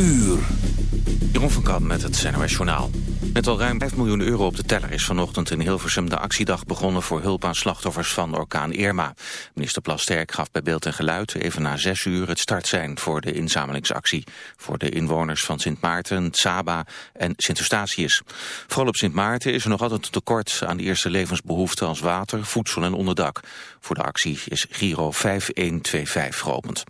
uur. Jeroen van Kamp met het NOS Journaal. Met al ruim 5 miljoen euro op de teller is vanochtend in Hilversum de actiedag begonnen voor hulp aan slachtoffers van orkaan Irma. Minister Plasterk gaf bij beeld en geluid even na 6 uur het startsein voor de inzamelingsactie. Voor de inwoners van Sint Maarten, Saba en Sint Eustatius. Vooral op Sint Maarten is er nog altijd tekort aan de eerste levensbehoeften als water, voedsel en onderdak. Voor de actie is Giro 5125 geopend.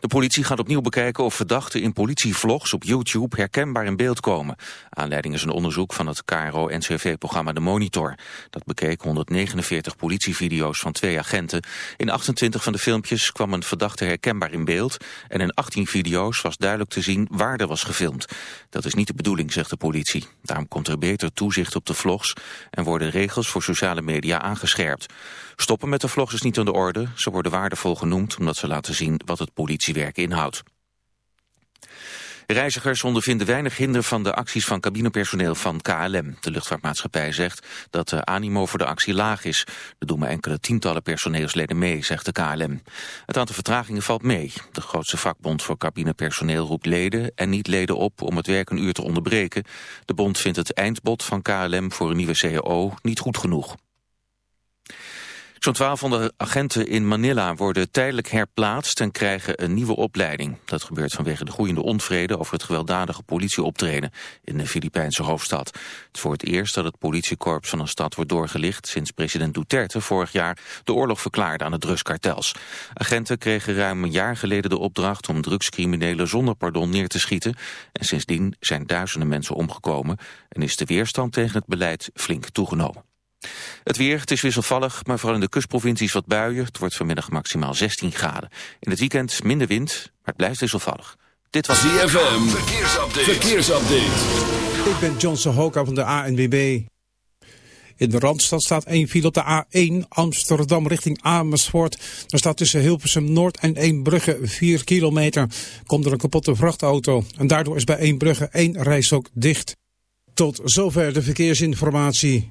De politie gaat opnieuw bekijken of verdachten in politievlogs op YouTube herkenbaar in beeld komen. Aanleiding is een onderzoek van het KRO-NCV-programma De Monitor. Dat bekeek 149 politievideo's van twee agenten. In 28 van de filmpjes kwam een verdachte herkenbaar in beeld... en in 18 video's was duidelijk te zien waar er was gefilmd. Dat is niet de bedoeling, zegt de politie. Daarom komt er beter toezicht op de vlogs... en worden regels voor sociale media aangescherpt. Stoppen met de vlogs is niet aan de orde. Ze worden waardevol genoemd omdat ze laten zien wat het politiewerk inhoudt. Reizigers ondervinden weinig hinder van de acties van cabinepersoneel van KLM. De luchtvaartmaatschappij zegt dat de animo voor de actie laag is. Er doen maar enkele tientallen personeelsleden mee, zegt de KLM. Het aantal vertragingen valt mee. De grootste vakbond voor cabinepersoneel roept leden en niet leden op om het werk een uur te onderbreken. De bond vindt het eindbod van KLM voor een nieuwe CAO niet goed genoeg. Zo'n 1200 agenten in Manila worden tijdelijk herplaatst en krijgen een nieuwe opleiding. Dat gebeurt vanwege de groeiende onvrede over het gewelddadige politieoptreden in de Filipijnse hoofdstad. Het is voor het eerst dat het politiekorps van een stad wordt doorgelicht sinds president Duterte vorig jaar de oorlog verklaarde aan de drugskartels. Agenten kregen ruim een jaar geleden de opdracht om drugscriminelen zonder pardon neer te schieten. En sindsdien zijn duizenden mensen omgekomen en is de weerstand tegen het beleid flink toegenomen. Het weer, het is wisselvallig, maar vooral in de kustprovincies wat buien. Het wordt vanmiddag maximaal 16 graden. In het weekend minder wind, maar het blijft wisselvallig. Dit was ZFM, verkeersupdate. verkeersupdate. Ik ben John Sohoka van de ANWB. In de Randstad staat één file op de A1 Amsterdam richting Amersfoort. Er staat tussen Hilversum Noord en Eembrugge 4 kilometer. Komt er een kapotte vrachtauto en daardoor is bij Eembrugge één reis ook dicht. Tot zover de verkeersinformatie.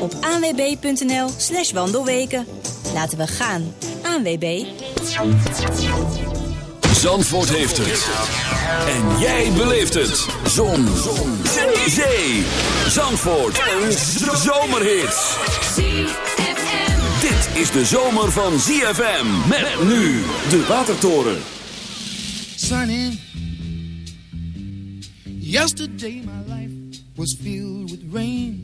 op anwb.nl slash wandelweken. Laten we gaan. ANWB. Zandvoort heeft het. En jij beleeft het. Zon. Zon. Zee. Zee. Zandvoort. Een zomerhit. Dit is de zomer van ZFM. Met nu de Watertoren. Sunny. Yesterday my life was filled with rain.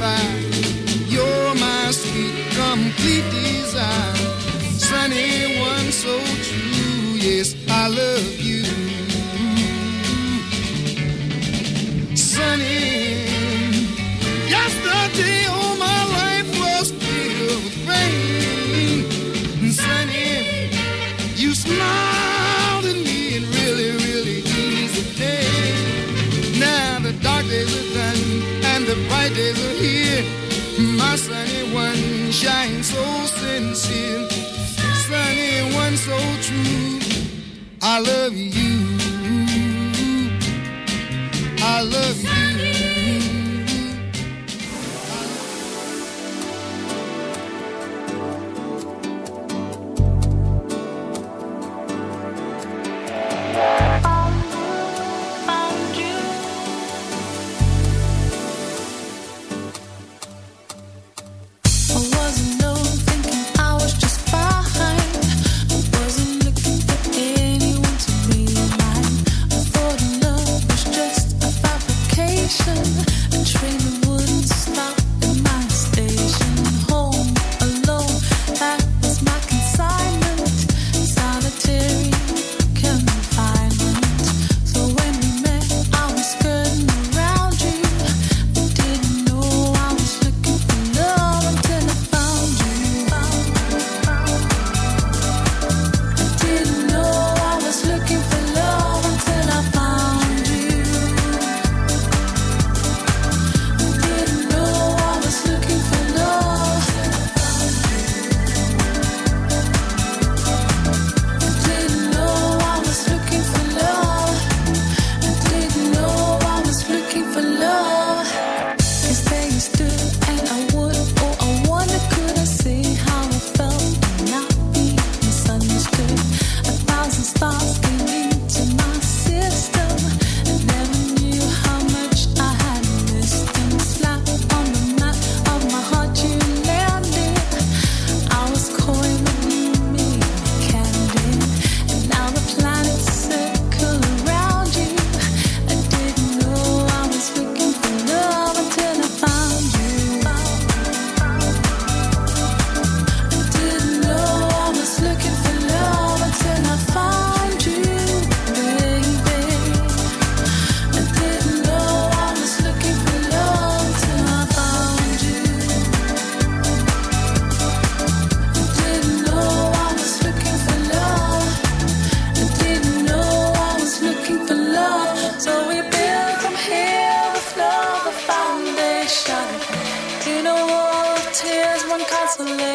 fire. one so sincere, sunny one so true. I love you.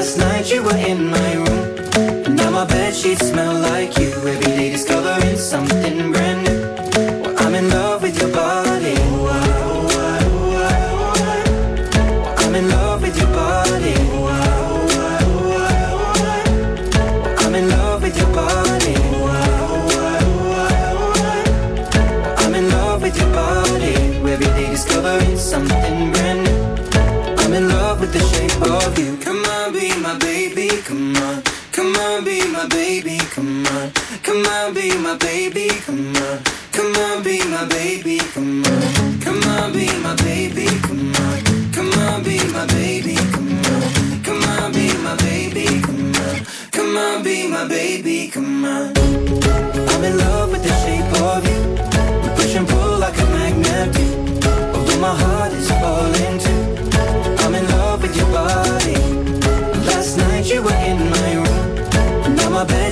Last night you were in my room. Now my bed sheets smell like you. Every day discovering something brand new.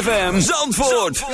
ZFM Zandvoort.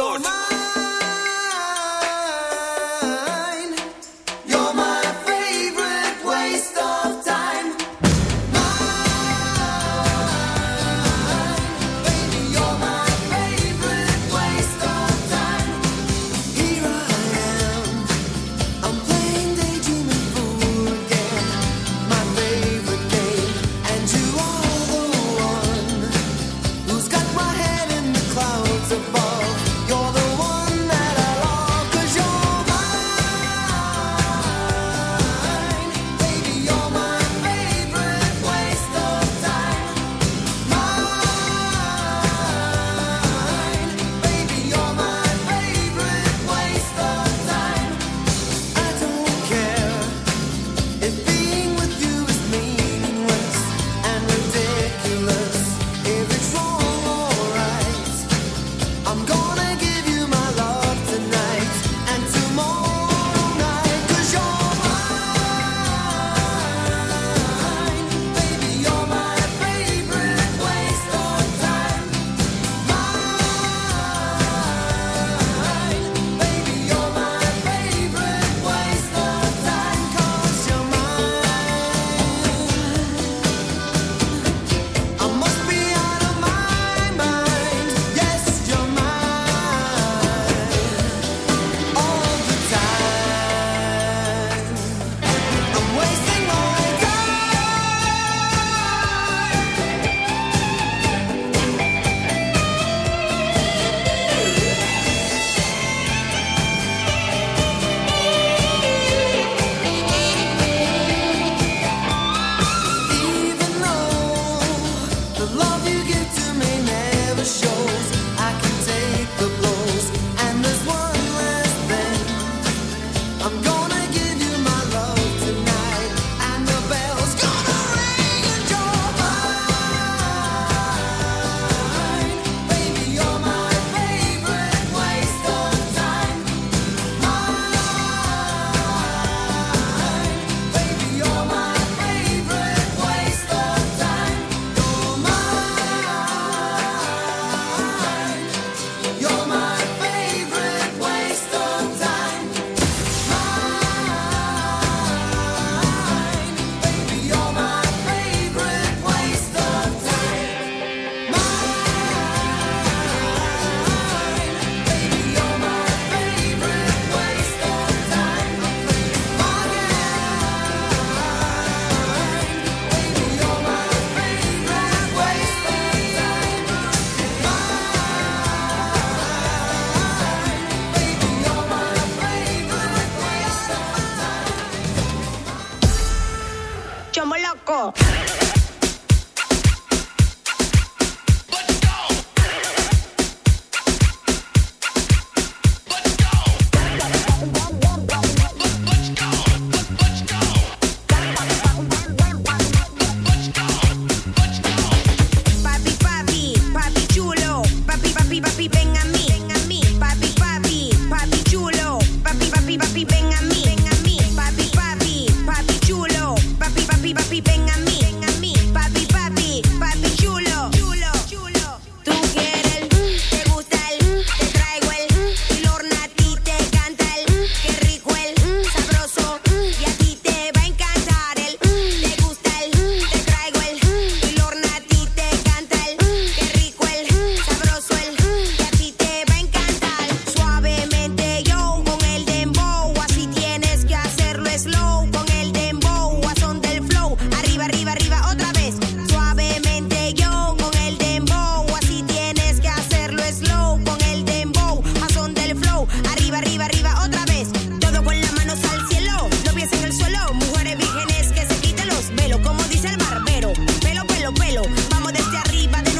Desde arriba de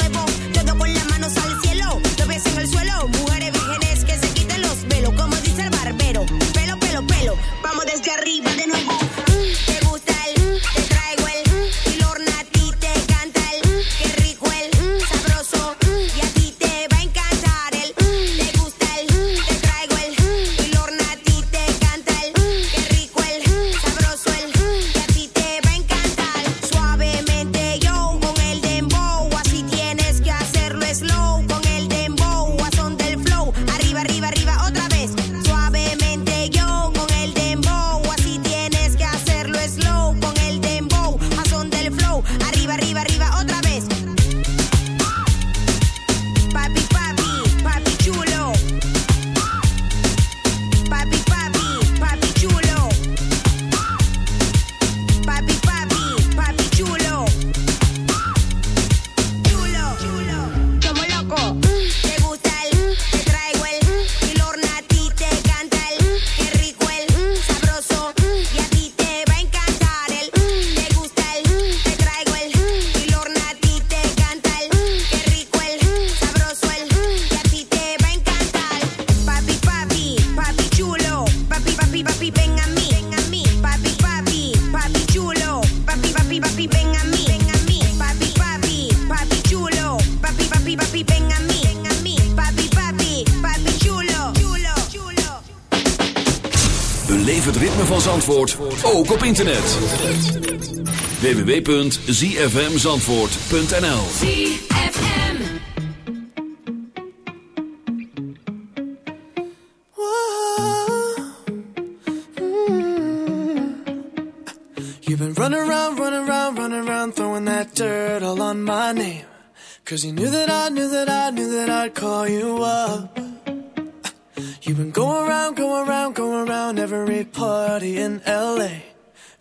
ook op internet. www.zfmzandvoort.nl ZFM You've been running around, running around, running around Throwing that dirt all on my name. Cause you knew that I, knew that I, knew that I'd call you up. You've been going around, going around, going around every party in LA.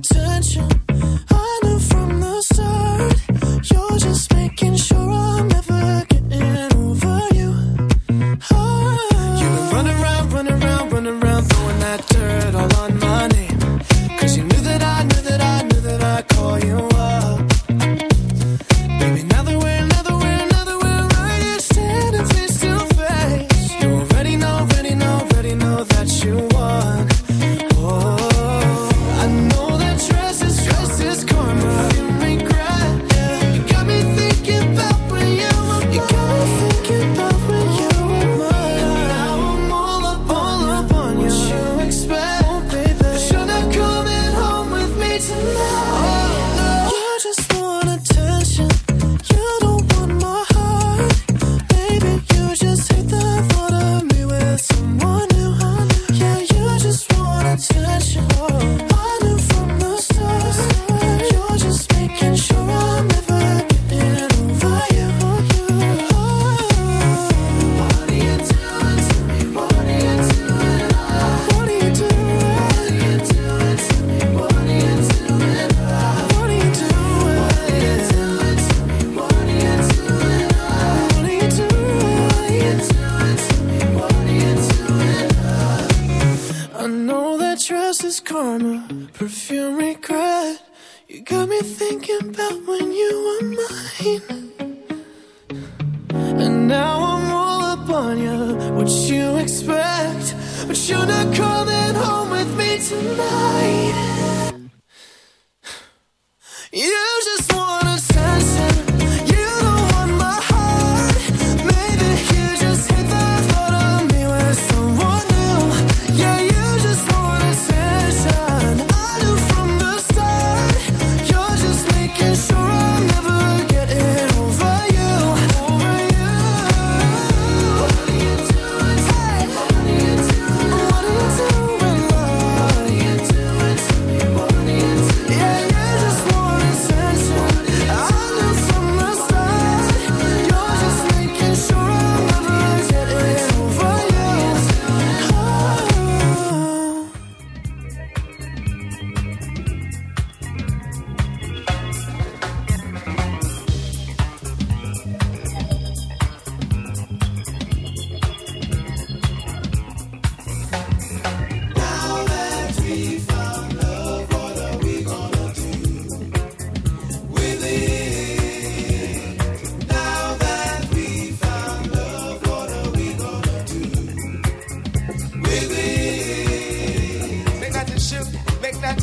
attention.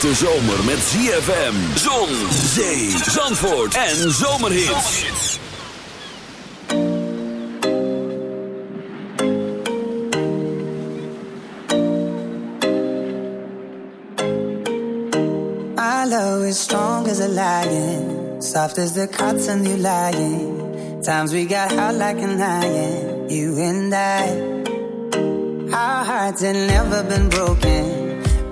De zomer met ZFM, zon, zee, zandvoort en zomerhits. I love is strong as a lion, soft as the cotton you lying. Times we got hot like an iron, you and I. Our hearts had never been broken.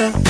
myself